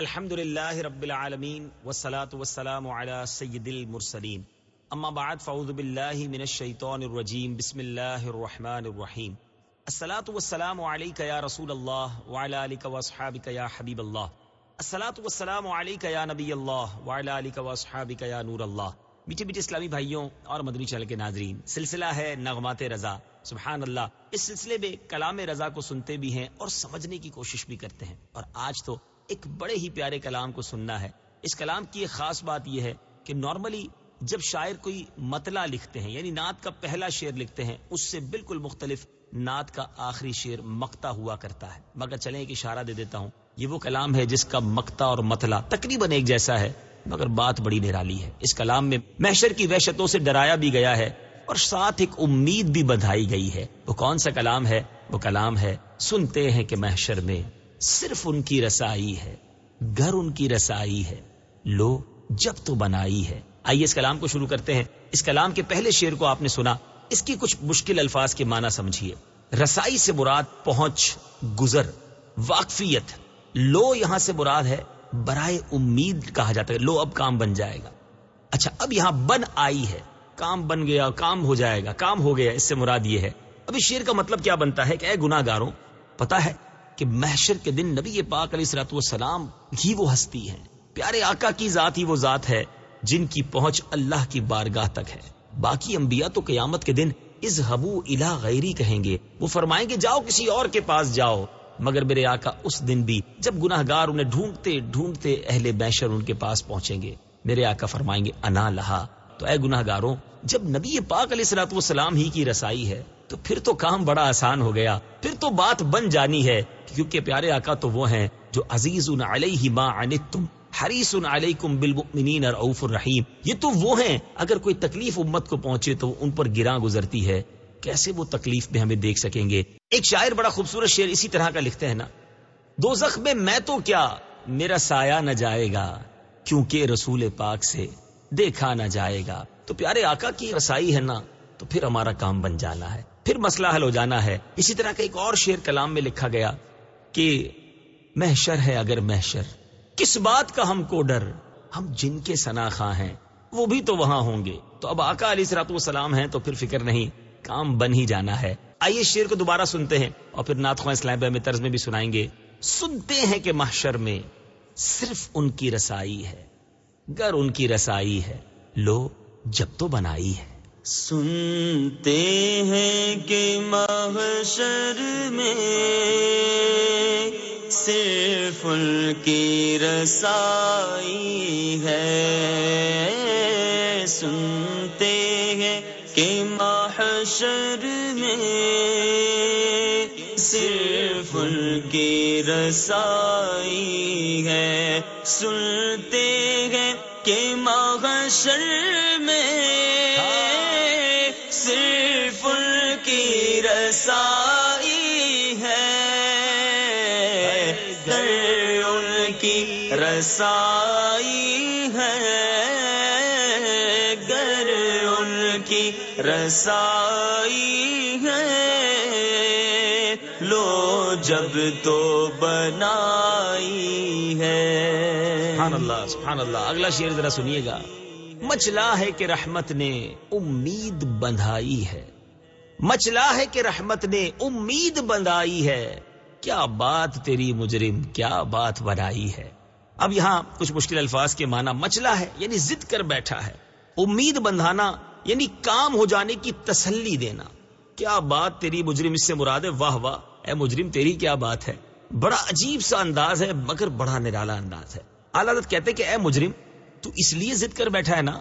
الحمد للہ رب العالمین والصلاة والسلام على سید المرسلین. اما بعد فعوذ باللہ من الشیطان الرجیم، بسم اللہ الرحمن الرحیم. الصلاة والسلام علیکہ یا رسول اللہ وعلى آلک واصحابک یا حبیب اللہ. الصلاة والسلام علیکہ یا نبی اللہ وعلى آلک واصحابک یا نور اللہ. میٹھے میٹھے اسلامی بھائیوں اور مدنی چل کے ناظرین، سلسلہ ہے نغمات رضا. سبحان اللہ، اس سلسلے میں کلام رضا کو سنتے بھی ہیں اور سمجھنے کی کوشش بھی کرتے ہیں. اور آج تو ایک بڑے ہی پیارے کلام کو سننا ہے۔ اس کلام کی ایک خاص بات یہ ہے کہ نارملی جب شاعر کوئی مطلع لکھتے ہیں یعنی نعت کا پہلا شعر لکھتے ہیں، اس سے بالکل مختلف نعت کا آخری شعر مکتا ہوا کرتا ہے۔ مگر چلیں ایک اشارہ دے دیتا ہوں۔ یہ وہ کلام ہے جس کا مکتا اور مطلع تقریباً ایک جیسا ہے، مگر بات بڑی نرالی ہے۔ اس کلام میں محشر کی وحشتوں سے ڈرایا بھی گیا ہے اور ساتھ ایک امید بھی بدھائی گئی ہے۔ وہ کون سا کلام ہے؟ وہ کلام ہے، سنتے ہیں کہ محشر میں صرف ان کی رسائی ہے، گھر ان کی رسائی ہے، لو جب تو بنائی ہے۔ آئیے اس کلام کو شروع کرتے ہیں۔ اس کلام کے پہلے شعر کو آپ نے سنا۔ اس کی کچھ مشکل الفاظ کے معنی سمجھیے۔ رسائی سے مراد پہنچ، گزر، واقفیت۔ لو یہاں سے مراد ہے، برائے امید کہا جاتا ہے۔ لو اب کام بن جائے گا۔ اچھا اب یہاں بن آئی ہے۔ کام بن گیا، کام ہو جائے گا، کام ہو گیا۔ اس سے مراد یہ ہے۔ اب اس شیر کا مطلب کیا بنتا ہے کہ اے گناہ گاروں پتا ہے کہ محشر کے دن نبی پاک علیہ السلط والسلام ہی وہ ہستی ہے پیارے آقا کی ذات ہی وہ ذات ہے جن کی پہنچ اللہ کی بارگاہ تک ہے۔ باقی انبیاء تو قیامت کے دن از حبو الا غیری کہیں گے۔ وہ فرمائیں گے، جاؤ کسی اور کے پاس جاؤ۔ مگر میرے آقا، اس دن بھی جب گناہ گار انہیں ڈھونڈتے ڈھونڈتے اہل بیشر ان کے پاس پہنچیں گے۔ میرے آقا فرمائیں گے، انا لہا۔ تو اے گناہ گاروں جب نبی پاک علیہ السلط والسلام ہی کی رسائی ہے، تو پھر تو کام بڑا آسان ہو گیا۔ پھر تو بات بن جانی ہے۔ کیونکہ پیارے آقا تو وہ ہیں جو عزیز علیہ ما عنتم، حریص علیکم بالمؤمنین رؤوف الرحیم۔ یہ تو وہ ہیں، اگر کوئی تکلیف امت کو پہنچے تو ان پر گراں گزرتی ہے۔ کیسے وہ تکلیف میں ہمیں دیکھ سکیں گے؟ ایک شاعر بڑا خوبصورت شعر اسی طرح کا لکھتے ہیں نا۔ دو میں میں تو کیا، میرا سایہ نہ جائے گا، کیونکہ رسول پاک سے دیکھا نہ جائے گا۔ تو پیارے آقا کی رسائی ہے نا، تو پھر ہمارا کام بن جانا ہے۔ پھر مسئلہ حل ہو جانا ہے۔ اسی طرح کا ایک اور شعر کلام میں لکھا گیا۔ کہ محشر ہے اگر محشر۔ کس بات کا ہم کو ڈر؟ ہم جن کے سناخا ہیں، وہ بھی تو وہاں ہوں گے۔ تو اب آقا علی سرات وسلام ہیں تو پھر فکر نہیں، کام بن ہی جانا ہے۔ آئیے شیر کو دوبارہ سنتے ہیں اور پھر نات خواہ اسلام میں طرز میں بھی سنائیں گے۔ سنتے ہیں کہ محشر میں صرف ان کی رسائی ہے، گر ان کی رسائی ہے، لو جب تو بنائی ہے۔ سنتے ہیں کہ محشر میں صرف ان کی رسائی ہے۔ سنتے ہیں کہ محشر میں صرف ان کی رسائی ہے۔ سنتے ہیں کہ محشر میں رسائی ہے۔ در ان کی رسائی ہے۔ گر ان کی رسائی ہے۔ لو جب تو بنائی ہے۔ سبحان اللہ سبحان اللہ۔ اگلا شعر ذرا سنیے گا۔ مچلا ہے کہ رحمت نے امید بندھائی ہے۔ مچلا ہے کہ رحمت نے امید بندھائی ہے۔ کیا بات تیری مجرم، کیا بات بنائی ہے۔ اب یہاں کچھ مشکل الفاظ کے معنی مچلا ہے یعنی ضد کر بیٹھا ہے۔ امید بندھانا یعنی کام ہو جانے کی تسلی دینا۔ کیا بات تیری مجرم، اس سے مراد ہے واہ واہ۔ اے مجرم، تیری کیا بات ہے؟ بڑا عجیب سا انداز ہے، مگر بڑا نرالا انداز ہے۔ اعلی کہتے کہ اے مجرم، تو اس لیے ضد کر بیٹھا ہے نا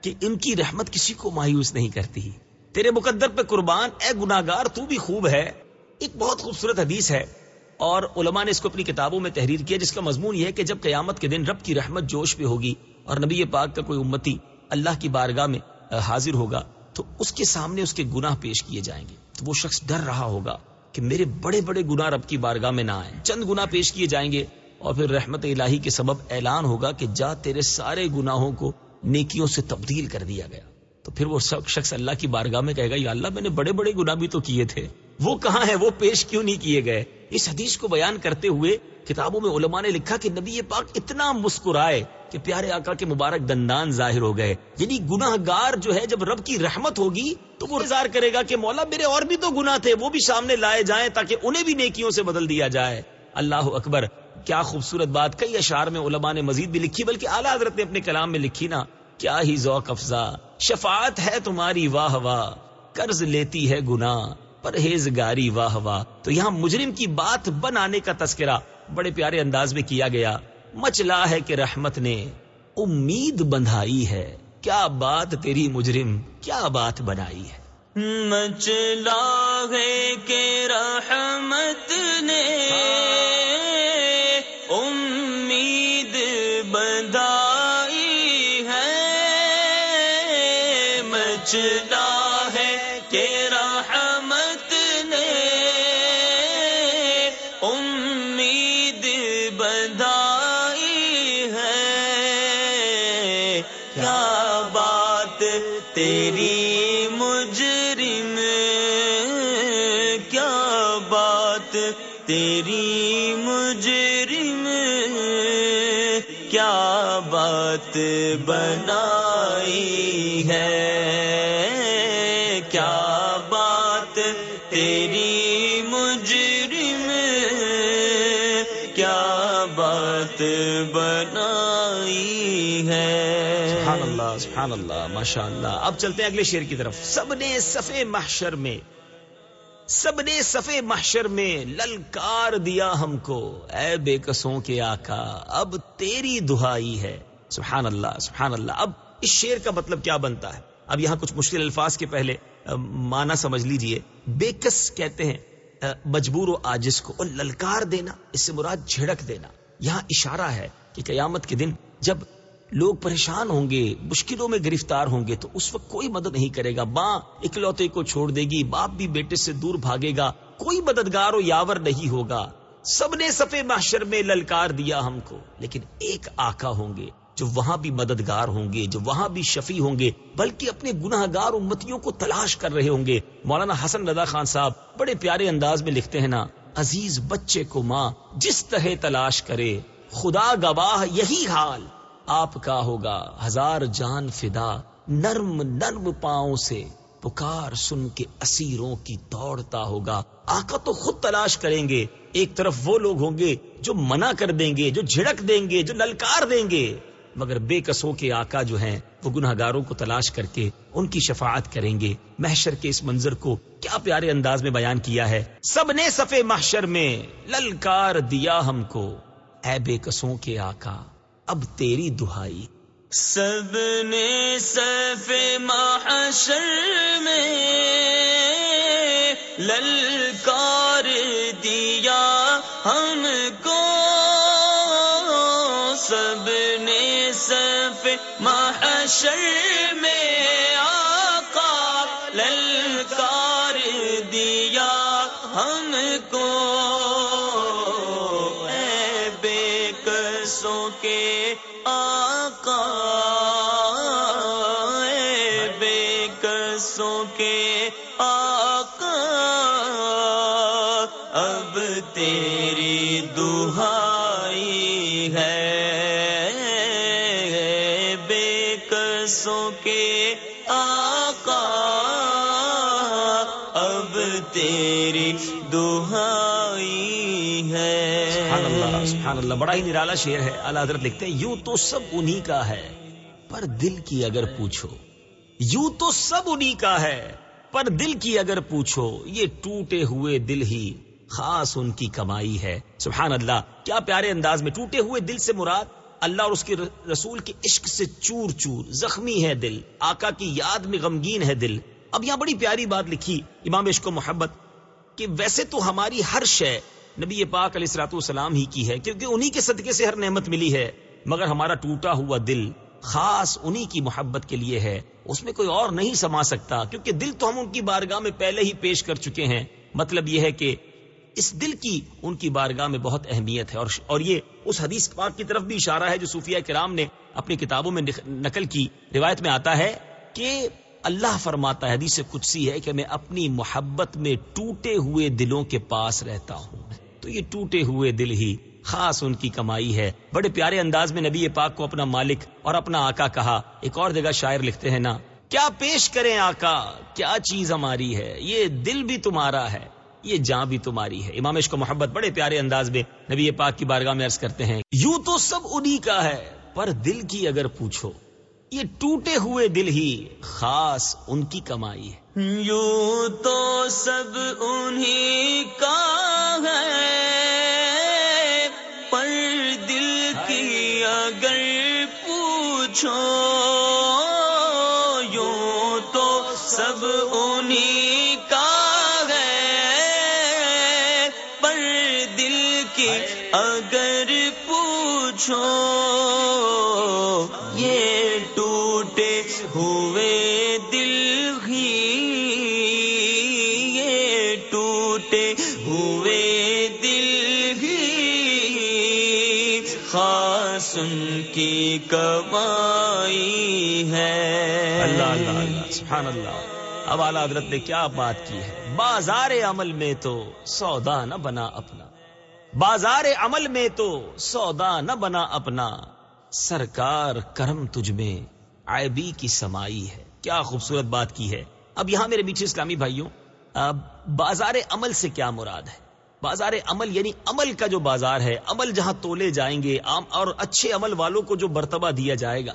کہ ان کی رحمت کسی کو مایوس نہیں کرتی۔ تیرے مقدر پہ قربان، اے گناگار تو بھی خوب ہے۔ ایک بہت خوبصورت حدیث ہے۔ اور علماء نے اس کو اپنی کتابوں میں تحریر کیا، جس کا مضمون یہ ہے کہ جب قیامت کے دن رب کی رحمت جوش پہ ہوگی اور نبی پاک کا کوئی امتی اللہ کی بارگاہ میں حاضر ہوگا، تو اس کے سامنے اس کے گناہ پیش کیے جائیں گے۔ تو وہ شخص ڈر رہا ہوگا کہ میرے بڑے بڑے گناہ رب کی بارگاہ میں نہ آئیں۔ چند گناہ پیش کیے جائیں گے اور پھر رحمت الہی کے سبب اعلان ہوگا کہ جا تیرے سارے گناہوں کو نیکیوں سے تبدیل کر دیا گیا۔ تو پھر وہ شخص اللہ کی بارگاہ میں کہے گا، یا اللہ، میں نے بڑے بڑے گناہ بھی تو کیے تھے۔ وہ کہاں ہے وہ پیش کیوں نہیں کیے گئے؟ اس حدیث کو بیان کرتے ہوئے کتابوں میں علماء نے لکھا کہ نبی پاک اتنا مسکرائے کہ پیارے آقا کے مبارک دندان ظاہر ہو گئے۔ یعنی گناہ گار جو ہے، جب رب کی رحمت ہوگی تو وہ اظہار کرے گا کہ مولا، میرے اور بھی تو گناہ تھے، وہ بھی سامنے لائے جائیں تاکہ انہیں بھی نیکیوں سے بدل دیا جائے۔ اللہ اکبر، کیا خوبصورت بات، کئی اشعار میں علماء نے مزید بھی لکھی، بلکہ اعلیٰ حضرت نے اپنے کلام میں لکھی نا۔ کیا ہی ذوق افزا، شفاعت ہے تمہاری واہ واہ، قرض لیتی ہے گنا پرہیزگاری واہ واہ۔ تو یہاں مجرم کی بات بنانے کا تذکرہ بڑے پیارے انداز میں کیا گیا۔ مچلا ہے کہ رحمت نے امید بندھائی ہے۔ کیا بات تیری مجرم، کیا بات بنائی ہے؟ مچلا ہے کہ بچنا سبحان اللہ ماشاء اللہ اب چلتے ہیں اگلے شیر کی طرف۔ سب نے صفے محشر میں، سب نے صفے محشر میں للکار دیا ہم کو۔ اے بے قصوں کے آقا، اب تیری دہائی ہے۔ سبحان اللہ سبحان اللہ۔ اب اس شیر کا مطلب کیا بنتا ہے؟ اب یہاں کچھ مشکل الفاظ کے پہلے معنی سمجھ لیجیے۔ بے کس کہتے ہیں؟ مجبور و آجز کو۔ اور للکار دینا، اس سے مراد جھڑک دینا۔ یہاں اشارہ ہے کہ قیامت کے دن جب لوگ پریشان ہوں گے، مشکلوں میں گرفتار ہوں گے، تو اس وقت کوئی مدد نہیں کرے گا۔ ماں اکلوتے کو چھوڑ دے گی، باپ بھی بیٹے سے دور بھاگے گا، کوئی مددگار و یاور نہیں ہوگا۔ سب نے سفے محشر میں للکار دیا ہم کو، لیکن ایک آقا ہوں گے جو وہاں بھی مددگار ہوں گے، جو وہاں بھی شفیع ہوں گے، بلکہ اپنے گناہ گار امتیوں کو تلاش کر رہے ہوں گے۔ مولانا حسن رضا خان صاحب بڑے پیارے انداز میں لکھتے ہیں نا، عزیز بچے کو ماں جس طرح تلاش کرے، خدا گواہ یہی حال۔ آپ کا ہوگا ہزار جان فدا، نرم نرم پاؤں سے پکار سن کے اسیروں کی دوڑتا ہوگا۔ آقا تو خود تلاش کریں گے، ایک طرف وہ لوگ ہوں گے جو منع کر دیں گے، جو جھڑک دیں گے، جو للکار دیں گے۔ مگر بے قصوں کے آقا جو ہیں، وہ گناہ گاروں کو تلاش کر کے ان کی شفاعت کریں گے۔ محشر کے اس منظر کو کیا پیارے انداز میں بیان کیا ہے؟ سب نے صفے محشر میں، للکار دیا ہم کو۔ اے بے قصوں کے آقا اب تیری دہائی۔ سب نے صف محشر میں للکار دیا ہم کو۔ سب نے صف محشر میں کے آقا اے بے قصوں کے آقا، اب تیری دہائی ہے۔ بے قصوں کے آقا، اب تیری سبحان اللہ، بڑا ہی نرالا شعر ہے۔ اللہ حضرت لکھتے ہیں، یوں تو سب انہی کا ہے، پر دل کی اگر پوچھو، یوں تو سب انہی کا ہے، پر دل کی اگر پوچھو، یہ ٹوٹے ہوئے دل ہی خاص ان کی کمائی ہے۔ سبحان اللہ، کیا پیارے انداز میں ٹوٹے ہوئے دل سے مراد اللہ اور اس کے رسول کے عشق سے چور چور، زخمی ہے دل، آقا کی یاد میں غمگین ہے دل۔ اب یہاں بڑی پیاری بات لکھی امام عشق و محبت کہ ویسے تو ہماری ہر شے نبی پاک علیہ السلاۃ والسلام ہی کی ہے، کیونکہ انہی کے صدقے سے ہر نعمت ملی ہے۔ مگر ہمارا ٹوٹا ہوا دل خاص انہی کی محبت کے لیے ہے۔ اس میں کوئی اور نہیں سما سکتا، کیونکہ دل تو ہم ان کی بارگاہ میں پہلے ہی پیش کر چکے ہیں۔ مطلب یہ ہے کہ اس دل کی ان کی بارگاہ میں بہت اہمیت ہے۔ اور اور یہ اس حدیث پاک کی طرف بھی اشارہ ہے جو صوفیہ کرام نے اپنی کتابوں میں نقل کی روایت میں آتا ہے کہ اللہ فرماتا ہے، حدیث قدسی ہے کہ میں اپنی محبت میں ٹوٹے ہوئے دلوں کے پاس رہتا ہوں۔ تو یہ ٹوٹے ہوئے دل ہی خاص ان کی کمائی ہے۔ بڑے پیارے انداز میں نبی پاک کو اپنا مالک اور اپنا آقا کہا۔ ایک اور جگہ شاعر لکھتے ہیں نا، کیا پیش کریں آقا؟ کیا چیز ہماری ہے؟ یہ دل بھی تمہارا ہے، یہ جاں بھی تمہاری ہے۔ امام عشق محبت بڑے پیارے انداز میں نبی پاک کی بارگاہ میں عرض کرتے ہیں۔ یوں تو سب انہی کا ہے، پر دل کی اگر پوچھو، یہ ٹوٹے ہوئے دل ہی خاص ان کی کمائی ہے۔ یوں تو سب انہی کا پوچھو یوں تو سب ان کی کمائی ہے۔ اللہ اللہ اللہ سبحان اللہ اب اعلیٰ حضرت نے کیا بات کی ہے؟ بازار عمل میں تو سودا نہ بنا اپنا۔ بازار عمل میں تو سودا نہ بنا اپنا۔ سرکار کرم تجھ میں عیبی کی سمائی ہے۔ کیا خوبصورت بات کی ہے۔ اب یہاں میرے بیچ اسلامی بھائیوں، اب بازار عمل سے کیا مراد ہے؟ بازار عمل یعنی عمل کا جو بازار ہے، عمل جہاں تولے جائیں گے اور اچھے عمل والوں کو جو مرتبہ دیا جائے گا۔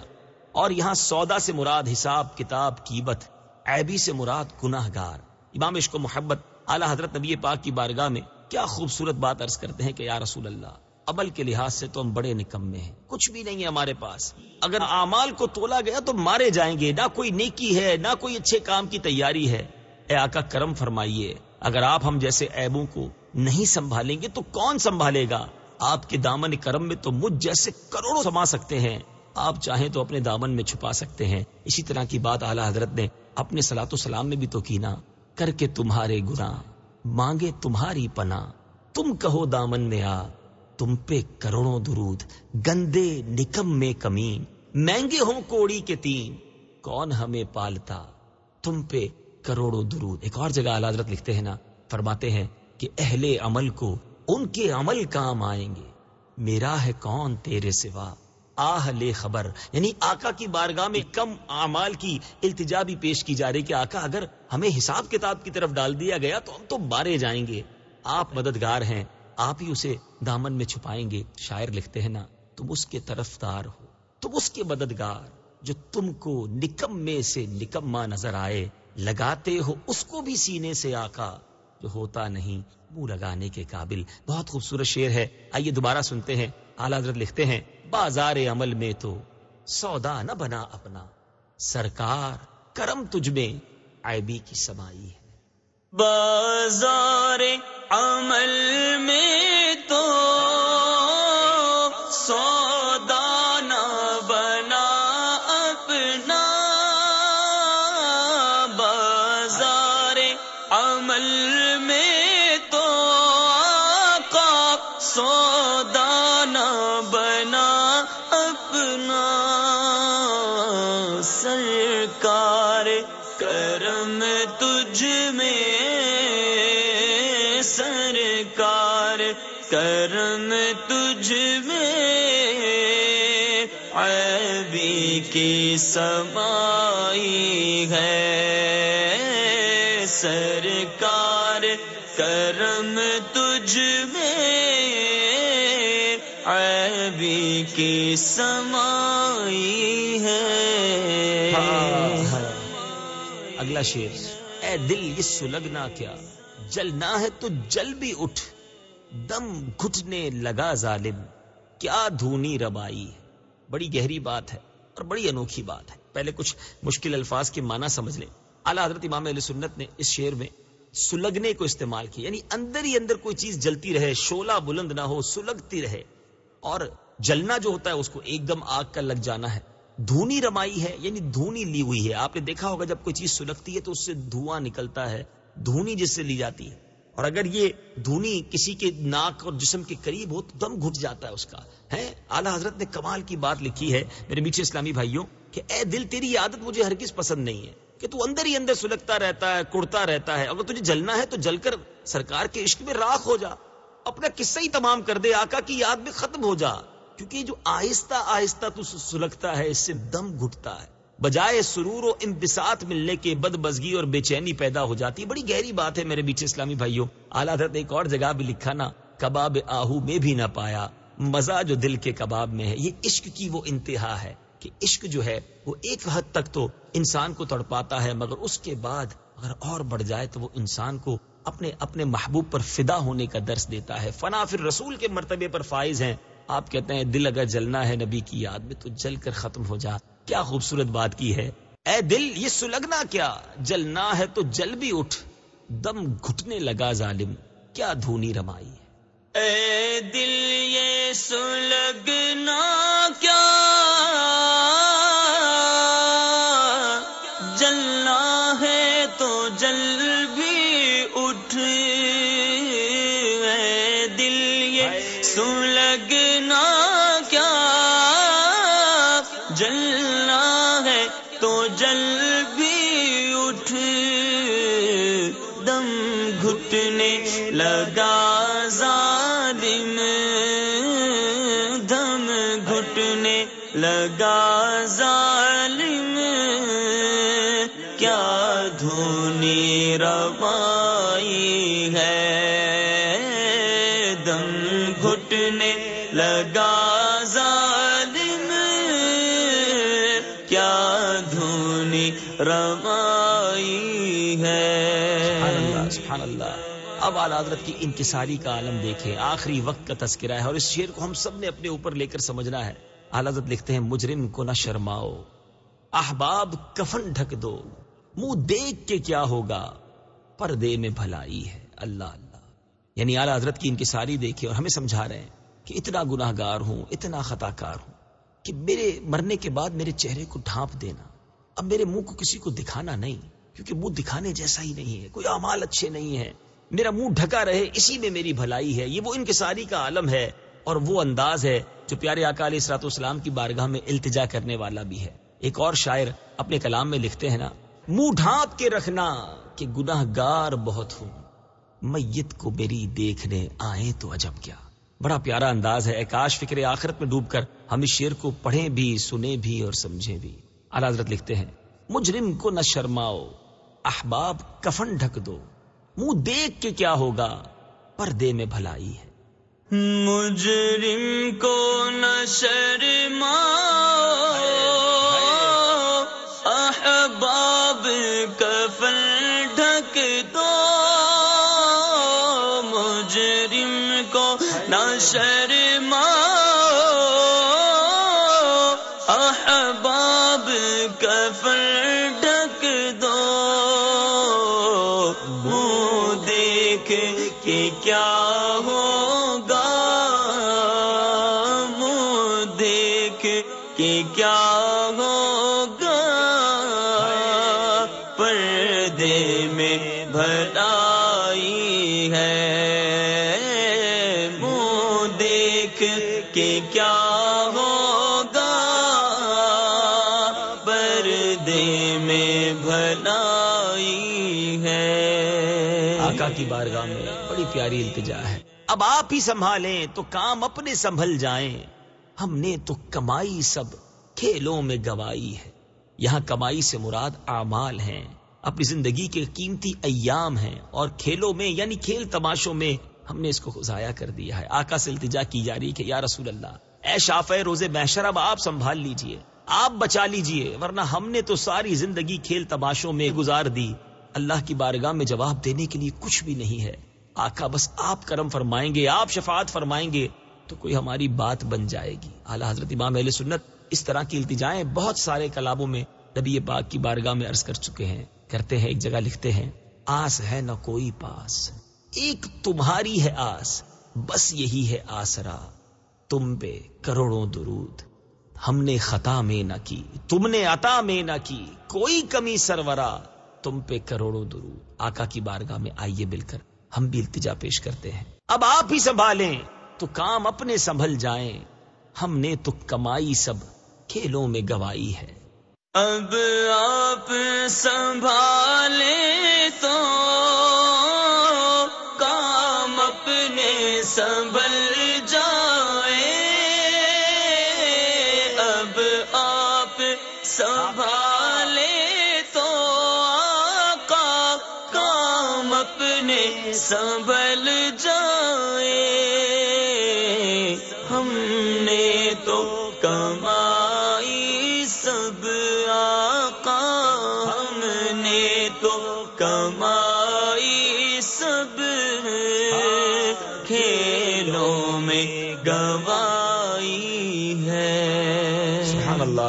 اور یہاں سودا سے مراد حساب، کتاب کیبت عیبی سے مراد گناہ گار امام عشق و محبت اعلی حضرت نبی پاک کی بارگاہ میں کیا خوبصورت بات عرض کرتے ہیں کہ یا رسول اللہ، عمل کے لحاظ سے تو ہم بڑے نکمے ہیں۔ کچھ بھی نہیں ہے ہمارے پاس۔ اگر اعمال کو تولا گیا تو مارے جائیں گے، نہ کوئی نیکی ہے، نہ کوئی اچھے کام کی تیاری ہے۔ اے آقا کرم فرمائیے، اگر آپ ہم جیسے عیبوں کو نہیں سنبھالیں گے تو کون سنبھالے گا؟ آپ کے دامن کرم میں تو مجھ جیسے کروڑوں سما سکتے ہیں۔ آپ چاہیں تو اپنے دامن میں چھپا سکتے ہیں۔ اسی طرح کی بات اعلی حضرت نے اپنے سلاط و سلام میں بھی تو کی نا۔ کر کے تمہارے گنا مانگے تمہاری پنا تم کہو دامن میں آ، تم پہ کروڑوں درود، گندے نکم میں کمین، مہنگے ہوں کوڑی کے تین۔ کون ہمیں پالتا؟ تم پہ کروڑوں درود۔ ایک اور جگہ اعلی حضرت لکھتے ہیں نا، فرماتے ہیں کہ اہل عمل کو ان کے عمل کام آئیں گے۔ میرا ہے کون تیرے سوا؟ آہ، لے خبر۔ یعنی آقا کی بارگاہ میں کم اعمال کی التجا بھی پیش کی جا رہی کہ آقا، اگر ہمیں حساب کتاب کی طرف ڈال دیا گیا تو ہم تو مارے جائیں گے۔ آپ مددگار ہیں، آپ ہی اسے دامن میں چھپائیں گے۔ شاعر لکھتے ہیں نا، تم اس کے طرفدار ہو، تم اس کے مددگار جو تم کو نکم میں سے نکما نظر آئے، لگاتے ہو اس کو بھی سینے سے آقا۔ ہوتا نہیں۔ منہ لگانے کے قابل۔ بہت خوبصورت شعر ہے۔ آئیے دوبارہ سنتے ہیں۔ اعلی حضرت لکھتے ہیں، بازار عمل میں تو سودا نہ بنا اپنا۔ سرکار، کرم تجھ میں عیبی کی سمائی ہے۔ بازار عمل میں تو تجھ میں عیبی کی سمائی ہے۔ سرکار کرم تجھ میں عیبی کی سمائی ہے۔ ہاں، ہاں۔ اگلا شیر اے دل یہ سلگنا کیا؟ جلنا ہے تو جل بھی اٹھ۔ دم گھٹنے لگا ظالم، کیا دھونی ربائی ہے؟ بڑی گہری بات ہے اور بڑی انوکھی بات ہے۔ پہلے کچھ مشکل الفاظ کے معنی سمجھ لیں۔ اعلیٰ حضرت امام علیہ سنت نے اس شعر میں سلگنے کو استعمال کیا یعنی اندر ہی اندر کوئی چیز جلتی رہے شولا بلند نہ ہو، سلگتی رہے۔ اور جلنا جو ہوتا ہے، اس کو ایک دم آگ کا لگ جانا ہے۔ دھونی رمائی ہے یعنی دھونی لی ہوئی ہے۔ آپ نے دیکھا ہوگا جب کوئی چیز سلگتی ہے تو اس سے دھواں نکلتا ہے، دھونی جس سے لی جاتی ہے۔ اور اگر یہ دھونی کسی کے ناک اور جسم کے قریب ہو تو دم گھٹ جاتا ہے اس کا ہے اعلیٰ حضرت نے کمال کی بات لکھی ہے میرے میٹھے اسلامی بھائیوں کہ اے دل تیری عادت مجھے ہرگز پسند نہیں ہے، کہ تو اندر ہی اندر سلگتا رہتا ہے، کڑتا رہتا ہے، اگر تجھے جلنا ہے تو جل کر سرکار کے عشق میں راکھ ہو جا، اپنا قصہ ہی تمام کر دے، آقا کی یاد میں ختم ہو جا، کیونکہ جو آہستہ آہستہ تو سلگتا ہے، اس سے دم گھٹتا ہے۔ بجائے سرور و انبساط ملنے کے بد بزگی اور بے چینی پیدا ہو جاتی ہے۔ بڑی گہری بات ہے میرے بیچ اسلامی بھائیوں۔ اعلیٰ حضرت ایک اور جگہ بھی لکھا نا، کباب آہو میں بھی نہ پایا۔ مزہ جو دل کے کباب میں ہے۔ یہ عشق کی وہ انتہا ہے کہ عشق جو ہے، وہ ایک حد تک تو انسان کو تڑپاتا ہے، مگر اس کے بعد اگر اور بڑھ جائے تو وہ انسان کو اپنے اپنے محبوب پر فدا ہونے کا درس دیتا ہے۔ فنا پھر رسول کے مرتبے پر فائز ہیں۔ آپ کہتے ہیں، دل اگر جلنا ہے نبی کی یاد میں تو جل کر ختم ہو جا۔ کیا خوبصورت بات کی ہے۔ اے دل، یہ سلگنا کیا؟ جلنا ہے تو جل بھی اٹھ۔ دم گھٹنے لگا ظالم، کیا دھونی رمائی ہے۔ اے دل، یہ سلگنا کیا جل بھی اٹھ دم گھٹنے لگا ظالم۔ دم گھٹنے لگا ظالم۔ کیا دھونی روائی دھونی روائی سبحان اللہ سبحان اللہ۔ اب اعلی حضرت کی انکساری کا عالم دیکھیں۔ آخری وقت کا تذکرہ ہے اور اس شعر کو ہم سب نے اپنے اوپر لے کر سمجھنا ہے۔ اعلی حضرت لکھتے ہیں، مجرم کو نہ شرماؤ، احباب کفن ڈھک دو، منہ دیکھ کے کیا ہوگا، پردے میں بھلائی ہے۔ اللہ اللہ۔ یعنی اعلی حضرت کی انکساری دیکھے اور ہمیں سمجھا رہے ہیں کہ اتنا گناہ گار ہوں، اتنا خطا کار ہوں کہ میرے مرنے کے بعد میرے چہرے کو ڈھانپ دینا۔ اب میرے منہ کو کسی کو دکھانا نہیں، کیونکہ منہ دکھانے جیسا ہی نہیں ہے، کوئی اعمال اچھے نہیں ہے میرا منہ ڈھکا رہے، اسی میں میری بھلائی ہے۔ یہ وہ انکساری کا عالم ہے اور وہ انداز ہے جو پیارے آقا علیہ اسرات اسلام کی بارگاہ میں التجا کرنے والا بھی ہے۔ ایک اور شاعر اپنے کلام میں لکھتے ہیں نا، منہ ڈھانپ کے رکھنا کہ گناہ گار بہت ہوں۔ میت کو میری دیکھنے آئے تو عجب کیا۔ بڑا پیارا انداز ہے۔ کاش فکر آخرت میں ڈوب کر ہم اس شعر کو پڑھیں بھی، سنیں بھی اور سمجھیں بھی۔ حضرت لکھتے ہیں، مجرم کو نہ شرماؤ، احباب کفن ڈھک دو، منہ دیکھ کے کیا ہوگا، پردے میں بھلائی ہے۔ مجرم کو نہ شرما احباب کفن ڈھک دو، مجرم کو نہ شرما احباب کفن دو۔ منہ دیکھ کے کیا ہوگا۔ منہ دیکھ کے کیا پیاری التجا ہے۔ اب آپ ہی سنبھالیں تو کام اپنے سنبھل جائیں۔ ہم نے تو کمائی سب کھیلوں میں گوائی ہے۔ یہاں کمائی سے مراد اعمال ہیں۔ اپنی زندگی کے قیمتی ایام ہیں اور کھیلوں میں یعنی کھیل تماشوں میں ہم نے اس کو ضائع کر دیا ہے۔ آقا سے التجا کی جا رہی کہ یا رسول اللہ، اے شاف روز محشر، اب آپ سنبھال لیجیے۔ آپ بچا لیجیے، ورنہ ہم نے تو ساری زندگی کھیل تماشوں میں گزار دی۔ اللہ کی بارگاہ میں جواب دینے کے لیے کچھ بھی نہیں ہے۔ آقا بس آپ کرم فرمائیں گے، آپ شفاعت فرمائیں گے، تو کوئی ہماری بات بن جائے گی۔ اعلیٰ حضرت امام اہل سنت اس طرح کی التجائیں بہت سارے کلابوں میں نبی پاک کی بارگاہ میں عرض کر چکے ہیں۔ کرتے ہیں، ایک جگہ لکھتے ہیں، آس ہے نہ کوئی پاس، ایک تمہاری ہے آس، بس یہی ہے آسرا، تم پہ کروڑوں درود۔ ہم نے خطا میں نہ کی، تم نے عطا میں نہ کی، کوئی کمی سرورا، تم پہ کروڑوں درود۔ آقا کی بارگاہ میں آئیے مل کر ہم بھی التجا پیش کرتے ہیں۔ اب آپ ہی سنبھالیں تو کام اپنے سنبھل جائیں۔ ہم نے تو کمائی سب کھیلوں میں گوائی ہے۔ اب آپ سنبھالیں تو کام اپنے سنبھل سنبھل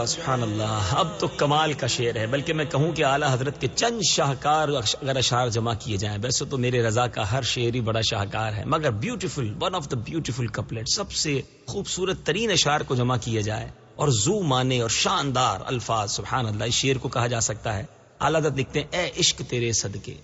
اللہ سبحان اللہ، اب تو کمال کا شعر ہے، بلکہ میں کہوں کہ اعلیٰ حضرت کے چند شاہکار اگر اشعار جمع کیے جائیں، ویسے تو میرے رضا کا ہر شعر ہی بڑا شاہکار ہے، مگر beautiful one of the beautiful couplet سب سے خوبصورت ترین اشعار کو جمع کیے جائے اور زو مانے اور شاندار الفاظ، سبحان اللہ، اس شعر کو کہا جا سکتا ہے۔ اعلیٰ حضرت لکھتے ہیں، اے عشق تیرے صدقے،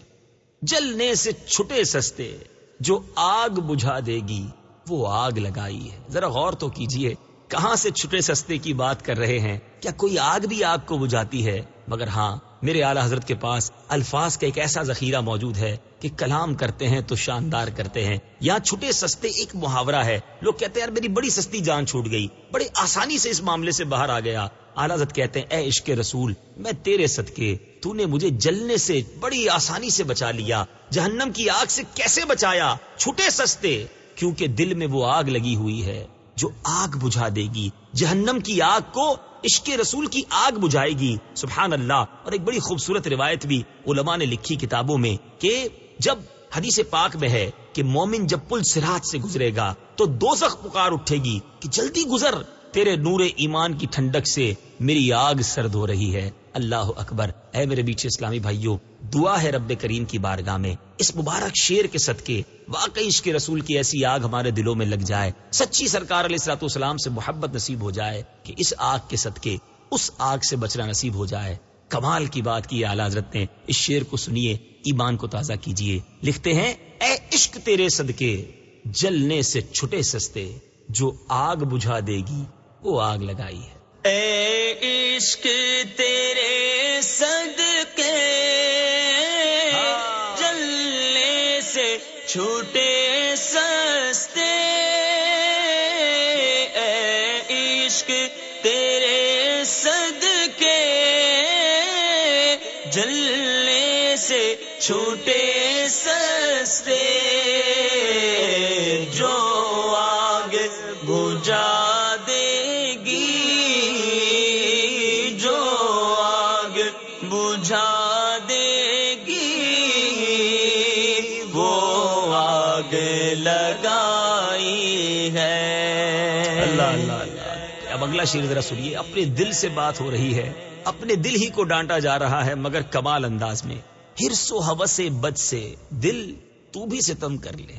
جلنے سے چھٹے سستے، جو آگ بجھا دے گی، وہ آگ لگائی ہے۔ ذرا غور تو کیجیے کہاں سے چھٹے سستے کی بات کر رہے ہیں؟ کیا کوئی آگ بھی آگ کو بجھاتی ہے؟ مگر ہاں میرے اعلی حضرت کے پاس الفاظ کا ایک ایسا ذخیرہ موجود ہے کہ کلام کرتے ہیں تو شاندار کرتے ہیں۔ یہاں چھٹے سستے ایک محاورہ ہے۔ لوگ کہتے ہیں، یار، میری بڑی سستی جان چھوٹ گئی۔ بڑے آسانی سے اس معاملے سے باہر آ گیا۔ اعلی حضرت کہتے ہیں، اے عشق رسول، میں تیرے صدقے، تو نے مجھے جلنے سے بڑی آسانی سے بچا لیا۔ جہنم کی آگ سے کیسے بچایا؟ چھٹے سستے! کیونکہ دل میں وہ آگ لگی ہوئی ہے۔ جو آگ بجھا دے گی۔ جہنم کی آگ کو عشق رسول کی آگ بجھائے گی۔ سبحان اللہ۔ اور ایک بڑی خوبصورت روایت بھی علماء نے لکھی کتابوں میں کہ جب حدیث پاک میں ہے کہ مومن جب پل سرات سے گزرے گا تو دو پکار اٹھے گی کہ جلدی گزر۔ تیرے نور ایمان کی ٹھنڈک سے میری آگ سرد ہو رہی ہے۔ اللہ اکبر۔ اے میرے بیچ اسلامی بھائیوں دعا ہے رب کریم کی بارگاہ میں۔ اس مبارک شیر کے صدقے، واقعی عشق رسول کی ایسی آگ ہمارے دلوں میں لگ جائے۔ سچی سرکار علیہ السلاط والسلام سے محبت نصیب ہو جائے کہ اس آگ کے صدقے، اس آگ سے بچنا نصیب ہو جائے۔ کمال کی بات کی اعلی حضرت نے۔ اس شیر کو سنیے، ایمان کو تازہ کیجیے لکھتے ہیں، اے عشق تیرے صدقے، جلنے سے چھٹے سستے، جو آگ بجھا دے گی وہ آگ لگائی ہے۔ اے عشق تیرے صدقے جلنے سے چھوٹے سستے۔ اے عشق تیرے صدقے جلنے سے چھوٹے سستے۔ جو آگ بجھا اگلا شیر ذرا سنیے، اپنے دل سے بات ہو رہی ہے، اپنے دل ہی کو ڈانٹا جا رہا ہے، مگر کمال انداز میں۔ ہرس و حوث سے بد سے دل تو بھی ستم کر لے۔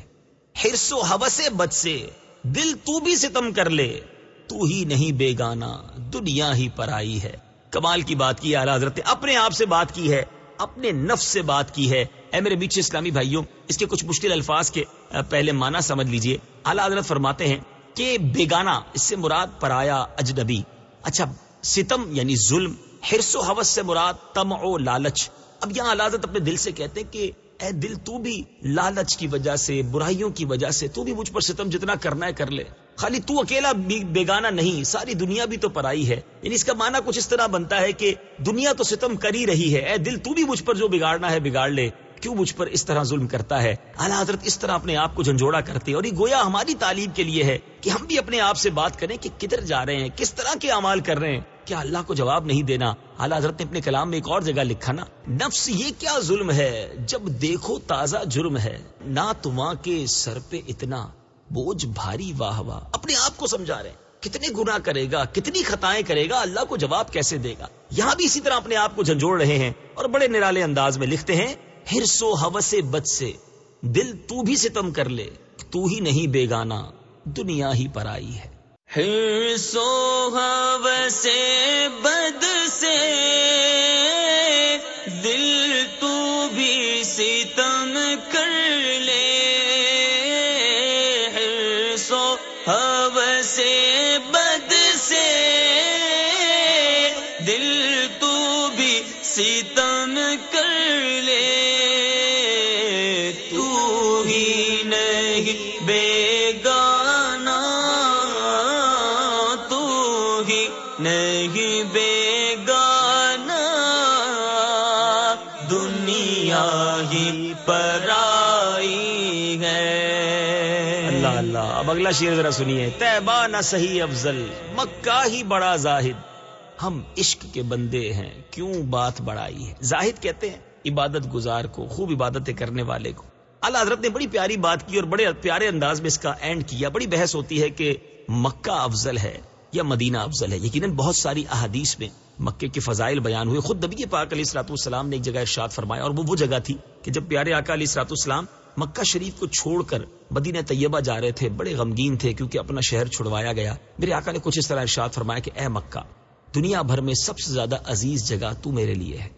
ہرس و حوث سے بد سے دل تو بھی ستم کر لے۔ تو ہی نہیں بیگانا دنیا ہی پر آئی ہے۔ کمال کی بات کی، اعلیٰ حضرت نے اپنے آپ سے بات کی ہے، اپنے نفس سے بات کی ہے۔ اے میرے بیچ اسلامی بھائیوں، اس کے کچھ مشکل الفاظ کے پہلے معنی سمجھ لیجیے۔ اعلیٰ حضرت فرماتے ہیں کہ بیگانا اس سے مراد پرایا اجنبی۔ اچھا ستم یعنی ظلم ہرس و حوث سے مراد تم و لالچ۔ اب یہاں علازت اپنے دل سے کہتے ہیں کہ اے دل، تو بھی لالچ کی وجہ سے، برائیوں کی وجہ سے، تو بھی مجھ پر ستم جتنا کرنا ہے کر لے۔ خالی تو اکیلا بیگانہ نہیں، ساری دنیا بھی تو پرائی ہے۔ یعنی اس کا معنی کچھ اس طرح بنتا ہے کہ دنیا تو ستم کر ہی رہی ہے۔ اے دل، تو بھی مجھ پر جو بگاڑنا ہے بگاڑ لے۔ کیوں مجھ پر اس طرح ظلم کرتا ہے؟ اعلیٰ حضرت اس طرح اپنے آپ کو جھنجھوڑا کرتے اور یہ گویا ہماری تعلیم کے لیے ہے کہ ہم بھی اپنے آپ سے بات کریں کہ کدھر جا رہے ہیں، کس طرح کے اعمال کر رہے ہیں۔ کیا اللہ کو جواب نہیں دینا؟ اعلیٰ حضرت نے اپنے کلام میں ایک اور جگہ لکھا نا، نفس یہ کیا ظلم ہے جب دیکھو تازہ جرم ہے۔ نہ تمہاں کے سر پہ اتنا بوجھ بھاری واہ واہ۔ اپنے آپ کو سمجھا رہے ہیں۔ کتنے گنا کرے گا، کتنی خطائیں کرے گا، اللہ کو جواب کیسے دے گا؟ یہاں بھی اسی طرح اپنے آپ کو جھنجھوڑ رہے ہیں اور بڑے نرالے انداز میں لکھتے ہیں ہرسو ہو سے بد سے، دل تو بھی ستم کر لے، تو ہی نہیں بیگانا دنیا ہی پر آئی ہے۔ ہر سو ہو سے بد سے اگلا شعر ذرا سنیے۔ تیبا نہ صحیح افضل، مکہ ہی بڑا زاہد۔ ہم عشق کے بندے ہیں، کیوں بات بڑائی ہے؟ زاہد کہتے ہیں، عبادت گزار کو، خوب عبادتیں کرنے والے کو۔ اللہ حضرت نے بڑی پیاری بات کی اور بڑے پیارے انداز میں اس کا اینڈ کیا۔ بڑی بحث ہوتی ہے کہ مکہ افضل ہے یا مدینہ افضل ہے۔ یقیناً بہت ساری احادیث میں مکے کے فضائل بیان ہوئے۔ خود نبی پاک علیہ السلاط والسلام نے ایک جگہ ارشاد فرمایا اور وہ وہ جگہ تھی کہ جب پیارے آقا علیہ السلاط والسلام مکہ شریف کو چھوڑ کر مدینہ طیبہ جا رہے تھے، بڑے غمگین تھے، کیونکہ اپنا شہر چھڑوایا گیا۔ میرے آقا نے کچھ اس طرح ارشاد فرمایا کہ، اے مکہ، دنیا بھر میں سب سے زیادہ عزیز جگہ تو میرے لیے ہے۔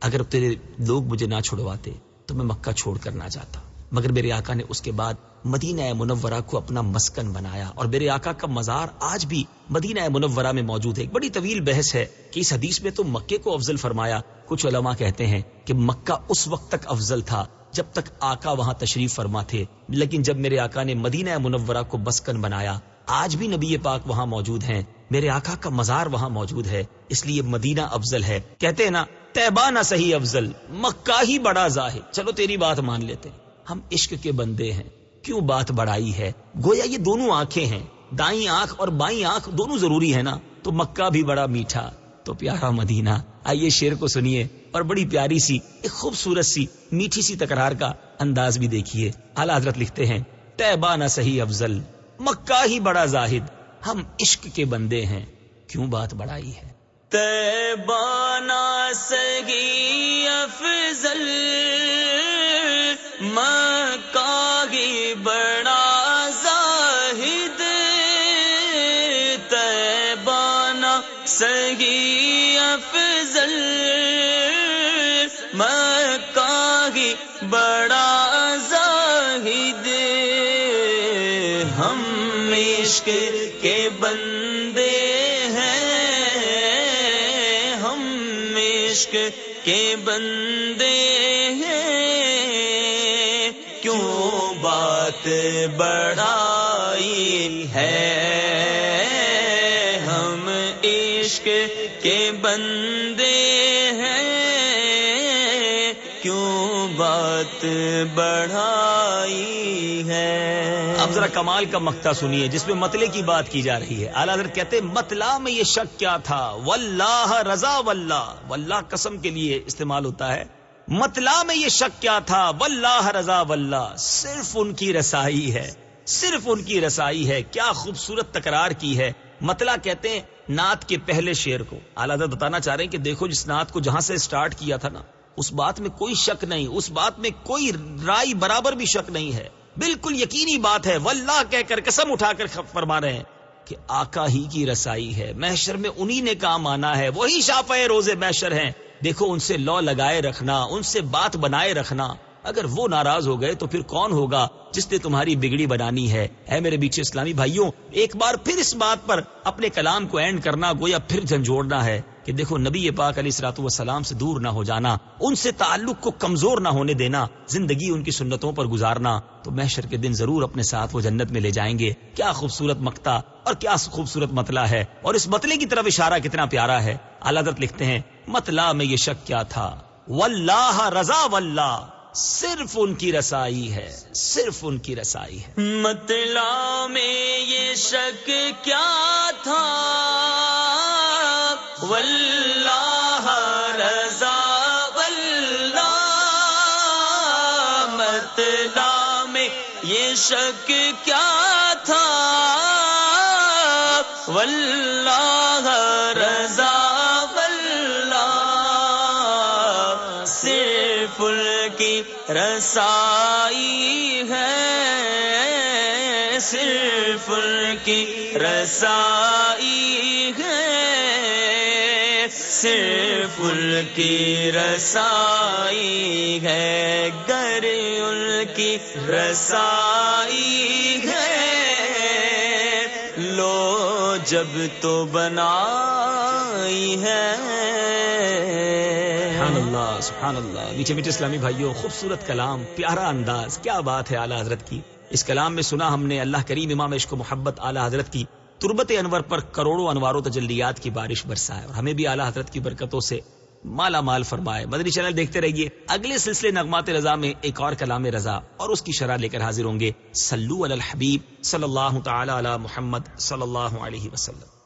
اگر تیرے لوگ مجھے نہ چھڑواتے، تو میں مکہ چھوڑ کر نہ جاتا۔ مگر میرے آقا نے اس کے بعد مدینہ منورہ کو اپنا مسکن بنایا اور میرے آقا کا مزار آج بھی مدینہ منورہ میں موجود ہے۔ ایک بڑی طویل بحث ہے کہ اس حدیث میں تو مکے کو افضل فرمایا۔ کچھ علماء کہتے ہیں کہ مکہ اس وقت تک افضل تھا جب تک آقا وہاں تشریف فرما تھے۔ لیکن جب میرے آقا نے مدینہ منورہ کو بسکن بنایا، آج بھی نبی پاک وہاں موجود ہیں۔ میرے آقا کا مزار وہاں موجود ہے، اس لیے مدینہ افضل ہے۔ کہتے ہیں نا تیبا نہ صحیح افضل، مکہ ہی بڑا ظاہر۔ چلو تیری بات مان لیتے ہم عشق کے بندے ہیں۔ کیوں بات بڑائی ہے؟ گویا یہ دونوں آنکھیں ہیں۔ دائیں آنکھ اور بائیں آنکھ دونوں ضروری ہے نا؟ تو مکہ بھی بڑا میٹھا۔ تو پیارا مدینہ، آئیے شیر کو سنیے اور بڑی پیاری سی، ایک خوبصورت سی، میٹھی سی تکرار کا انداز بھی دیکھیے۔ اعلی حضرت لکھتے ہیں تیبا نہ صحیح افضل، مکہ ہی بڑا زاہد، ہم عشق کے بندے ہیں۔ کیوں بات بڑائی ہے؟ تیبانا سگی افضل، مکہ ہی بڑا زاہد تیبانا سگی افضل۔ مکہ ہی بڑا زاہد، ہم عشق کے بندے ہیں۔ ہم عشق کے بندے بات بڑائی ہے۔ ہم عشق کے بندے ہیں۔ کیوں بات بڑھائی ہے؟ اب ذرا کمال کا مکتا سنیے، جس میں متلے کی بات کی جا رہی ہے۔ اعلیٰ حضرت کہتے متلا میں یہ شک کیا تھا؟ واللہ رضا واللہ۔ واللہ قسم کے لیے استعمال ہوتا ہے۔ متلا میں یہ شک کیا تھا، واللہ رضا واللہ، صرف ان کی رسائی ہے، صرف ان کی رسائی ہے، کیا خوبصورت تکرار کی ہے۔ متلا کہتے ہیں، نعت کے پہلے شعر کو۔ اعلیٰ بتانا چاہ رہے ہیں کہ دیکھو، جس نعت کو جہاں سے سٹارٹ کیا تھا نا، اس بات میں کوئی شک نہیں، اس بات میں کوئی رائی برابر بھی شک نہیں ہے۔ بالکل یقینی بات ہے، واللہ کہہ کر قسم اٹھا کر فرما رہے ہیں کہ آقا ہی کی رسائی ہے، محشر میں انہی نے کام آنا ہے، وہی شاف روزے محشر ہیں۔ دیکھو، ان سے لو لگائے رکھنا، ان سے بات بنائے رکھنا۔ اگر وہ ناراض ہو گئے تو پھر کون ہوگا جس نے تمہاری بگڑی بنانی ہے؟ اے میرے بیچ اسلامی بھائیوں، ایک بار پھر اس بات پر اپنے کلام کو اینڈ کرنا، گویا پھر جھنجھوڑنا ہے۔ کہ دیکھو نبی پاک علیہ سلاۃ والسلام سے دور نہ ہو جانا، ان سے تعلق کو کمزور نہ ہونے دینا، زندگی ان کی سنتوں پر گزارنا، تو محشر کے دن ضرور اپنے ساتھ وہ جنت میں لے جائیں گے۔ کیا خوبصورت مکتا اور کیا خوبصورت متلا ہے، اور اس متلے کی طرف اشارہ کتنا پیارا ہے۔ علادت لکھتے ہیں متلا میں یہ شک کیا تھا؟ واللہ رضا، واللہ، صرف ان کی رسائی ہے، صرف ان کی رسائی ہے۔ متلا میں یہ شک کیا تھا؟ واللہ رضا واللہ متلا میں یہ شک کیا تھا؟ واللہ رضا واللہ، صرف ان کی رسائی ہے۔ صرف ان کی رسائی صرف ان کی رسائی ہے، گر ان کی رسائی ہے۔ لو جب تو بنائی ہے۔ سبحان اللہ سبحان اللہ۔ میٹھے میٹھے اسلامی بھائیوں خوبصورت کلام، پیارا انداز۔ کیا بات ہے اعلیٰ حضرت کی؟ اس کلام میں سنا ہم نے اللہ کریم امام عشق و محبت اعلیٰ حضرت کی۔ تربت انور پر کروڑوں انواروں تجلیات کی بارش برسا ہے اور ہمیں بھی اعلیٰ حضرت کی برکتوں سے مالا مال فرمائے۔ مدنی چینل دیکھتے رہیے۔ اگلے سلسلے نغمات رضا میں ایک اور کلام رضا اور اس کی شرح لے کر حاضر ہوں گے۔ سلو الحبیب صلی اللہ تعالی علی محمد صلی اللہ علیہ وسلم۔